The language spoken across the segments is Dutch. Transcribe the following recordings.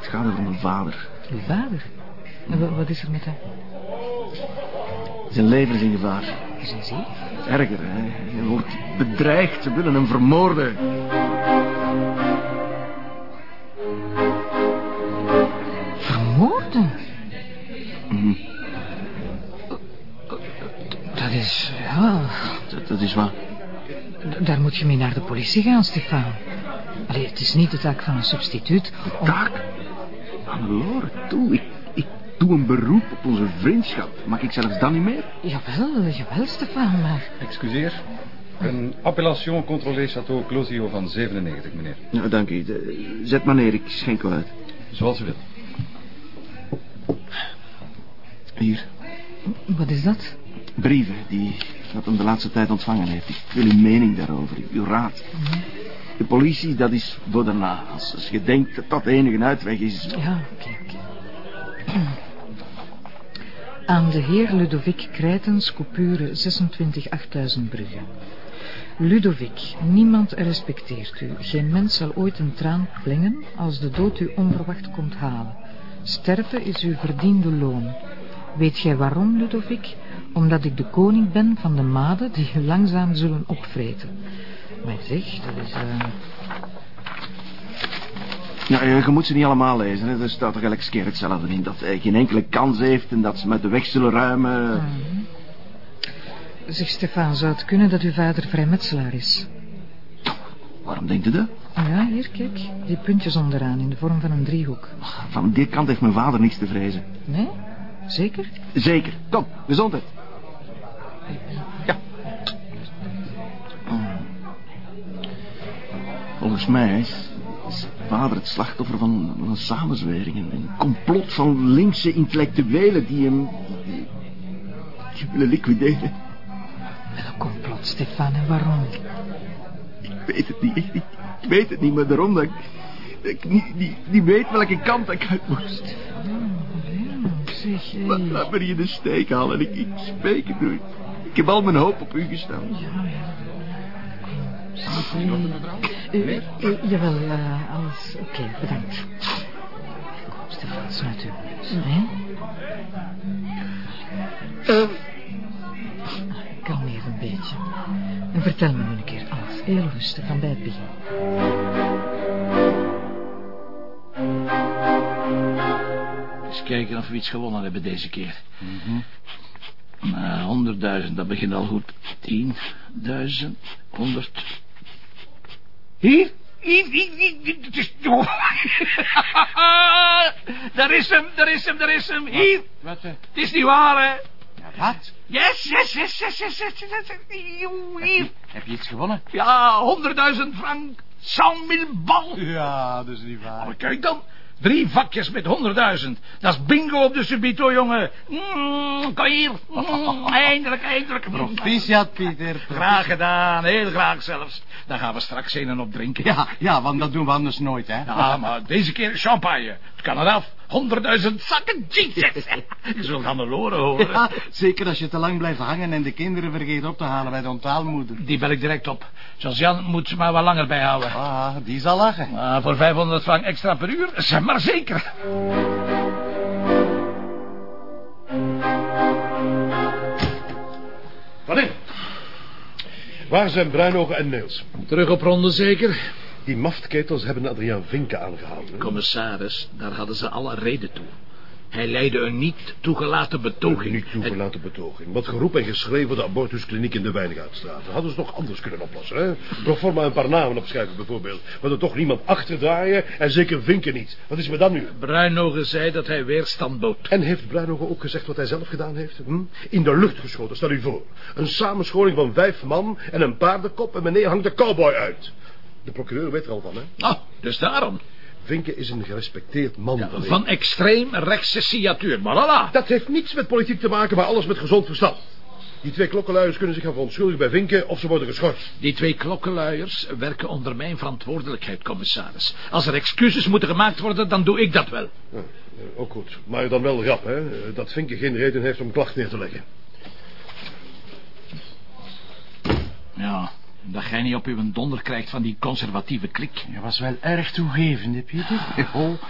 gaat over mijn vader. Uw vader? En wat is er met hem? Zijn leven is in gevaar. Is hij ziek? Erger, hè. Hij wordt bedreigd. Ze willen hem vermoorden. Vermoorden? Mhm. Dat is... Ja... Dat, dat is waar. Daar moet je mee naar de politie gaan, Stefan. Allee, het is niet de taak van een substituut. om- Taak? Hannelore, toe. Ik, ik doe een beroep op onze vriendschap. Mag ik zelfs dan niet meer? Jawel, jawel, Stefan, maar... Excuseer. Een appellation contrôlé Château Closio van 97, meneer. Nou, dank u. De- Zet maar neer, ik schenk wel uit. Zoals u wilt. Hier, Wat is dat? brieven die dat hem de laatste tijd ontvangen heeft. Ik wil uw mening daarover, uw raad. De politie, dat is voor daarna. Als, als je denkt dat dat de enige uitweg is... Ja, oké. Aan de heer Ludovic Krijtens, coupure 26 8000 Brugge. Ludovic, niemand respecteert u. Geen mens zal ooit een traan plengen als de dood u onverwacht komt halen. Sterven is uw verdiende loon. Weet gij waarom, Ludovic? Omdat ik de koning ben van de maden die u langzaam zullen opvreten. Zeg, dat is... eh, Ja, je je moet ze niet allemaal lezen. Hè. Er staat er elke keer hetzelfde in. Dat hij geen enkele kans heeft en dat ze met de weg zullen ruimen. Zeg, Stefan, zou het kunnen dat uw vader vrijmetselaar is? Waarom denkt u dat? Ja, hier, kijk. Die puntjes onderaan in de vorm van een driehoek. Van die kant heeft mijn vader niks te vrezen. Nee? Zeker? Zeker. Kom, gezondheid. Ja. Volgens mij is, vader het slachtoffer van, van een samenzwering. Een, complot van linkse intellectuelen die hem... Die, die willen liquideren. Een complot, Stefan, en waarom? Ik weet het niet. Ik, ik weet het niet, maar daarom dat ik... dat ik niet, niet, niet weet welke kant ik uit moest. Zeg, hé. Laat, laat me in de steek halen. Ik, ik spreek het nu. Ik heb al mijn hoop op u gesteld. Eh, eh, jawel, eh, alles oké, bedankt. Kom, Stefan, sluit neus, hè? Eh, Kalmeer een beetje. En vertel me nu een keer alles, heel rustig, van bij het begin. Eens kijken of we iets gewonnen hebben deze keer. Nou, honderdduizend, dat begint al goed. Tienduizend, honderd... Hier, hier, hier, hier, hier, het is... Oh. daar is hem, daar is hem, daar is hem. Hier, Wat? eh, het is niet waar, hè? Ja, wat? Yes, yes, yes, yes, yes, yes, yes, yes. Hier. Heb je iets gewonnen? Ja, honderdduizend frank. Cent mille. Ja, dat is niet waar. Maar kijk dan. Drie vakjes met honderdduizend. Dat is bingo op de subito, jongen. Mm, kom hier. Mm, eindelijk, eindelijk. Proficiat, Pieter. Graag gedaan, heel graag zelfs. Dan gaan we straks een op drinken. Ja, ja, want dat doen we anders nooit, hè? Ja, maar deze keer champagne. Het kan eraf. Honderdduizend zakken, Jesus. Je zult gaan de loren horen. Ja, zeker als je te lang blijft hangen en de kinderen vergeet op te halen bij de onthaalmoeder. Die bel ik direct op. Jean moet ze maar wat langer bijhouden. Ah, die zal lachen. Ah, voor 500 frank extra per uur, zeg maar zeker. Wanneer? Waar zijn Bruinogen en Niels? Terug op ronde zeker? Die maftketels hebben Adriaan Vinken aangehouden. Commissaris, daar hadden ze alle reden toe. Hij leidde een niet toegelaten betoging. Niet toegelaten betoging. Wat geroepen en geschreven de abortuskliniek in de Wijngaardstraat. Dat hadden ze nog anders kunnen oplossen, hè? Proforma een paar namen opschrijven bijvoorbeeld. Maar er toch niemand achterdraaien en zeker Vinken niet. Wat is me dan nu? Bruinogen zei dat hij weerstand bood. En heeft Bruinogen ook gezegd wat hij zelf gedaan heeft? Hm? In de lucht geschoten, stel u voor. Een samenscholing van vijf man en een paardenkop en meneer hangt de cowboy uit. De procureur weet er al van, hè? Nou, dus daarom. Vinken is een gerespecteerd man. Ja, van extreem rechtse signatuur, maar voilà. Dat heeft niets met politiek te maken, maar alles met gezond verstand. Die twee klokkenluiers kunnen zich gaan verontschuldigen bij Vinken of ze worden geschorst. Die twee klokkenluiers werken onder mijn verantwoordelijkheid, commissaris. Als er excuses moeten gemaakt worden, dan doe ik dat wel. Ja, eh, ook goed. Maar dan wel rap, hè? eh, Dat Vinken geen reden heeft om klacht neer te leggen. Ja, dat jij niet op uw donder krijgt van die conservatieve klik. Je was wel erg toegevend, hè, Pieter? Oh,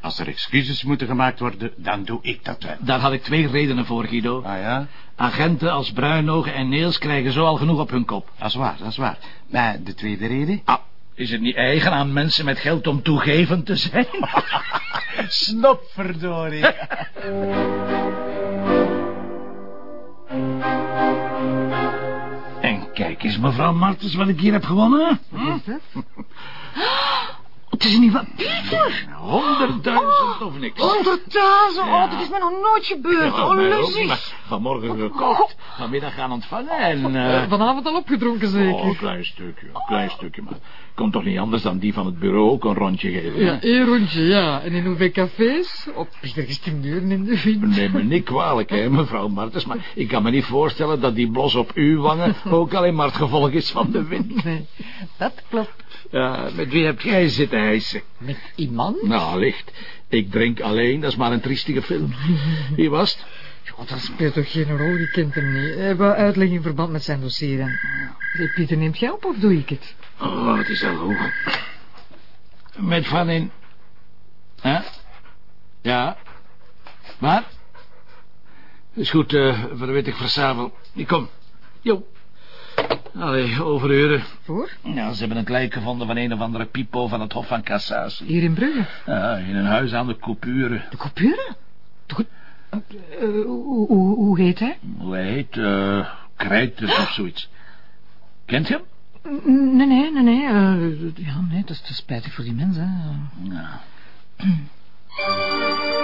Als er excuses moeten gemaakt worden, dan doe ik dat wel. Daar had ik twee redenen voor, Guido. Ah ja? Agenten als Bruinogen en Neels krijgen zo al genoeg op hun kop. Dat is waar, dat is waar. Maar de tweede reden? Ah, is het niet eigen aan mensen met geld om toegevend te zijn? Snopverdorie. kijk eens, mevrouw Martens, wat ik hier heb gewonnen. Hm? Is dat? Het is niet wat Pieter. Honderdduizend of niks. Honderdduizend. Oh, dat is me nog nooit gebeurd. Ja, oh, mij maar Vanmorgen gekocht, vanmiddag gaan ontvangen en... eh, Vanavond al opgedronken zeker. Oh, een klein stukje, een klein stukje, maar kon toch niet anders dan die van het bureau ook een rondje geven. Ja, één rondje, ja. En in hoeveel cafés? Op uren in de wind. Neem me niet kwalijk, hè, mevrouw Martens, maar ik kan me niet voorstellen dat die blos op uw wangen ook alleen maar het gevolg is van de wind. Nee, dat klopt. Ja, met wie heb jij zitten hijsen? Met iemand? Nou, licht. Ik drink alleen, dat is maar een triestige film. Wie was het? Ja, dat speelt toch geen rol, je kent hem niet. Hij wou uitleg in verband met zijn dossier. En... Hey, Pieter, neemt jij op of doe ik het? Oh, het is al hoog. Met Van in... Ja? Maar? Is goed, eh verwittig verzamel. Ik kom. Jo. Allee, overuren. Voor? Ja, ze hebben het lijk gevonden van een of andere pipo van het Hof van Cassatie. Hier in Brugge. Ja, in een huis aan de coupure. De coupure? Toch? Uh, uh, hoe, hoe, hoe heet hij? Hoe hij heet? eh Krijters of zoiets. Kent je hem? Nee, nee, nee, nee. eh, ja, nee, dat is te spijtig voor die mensen. Ja.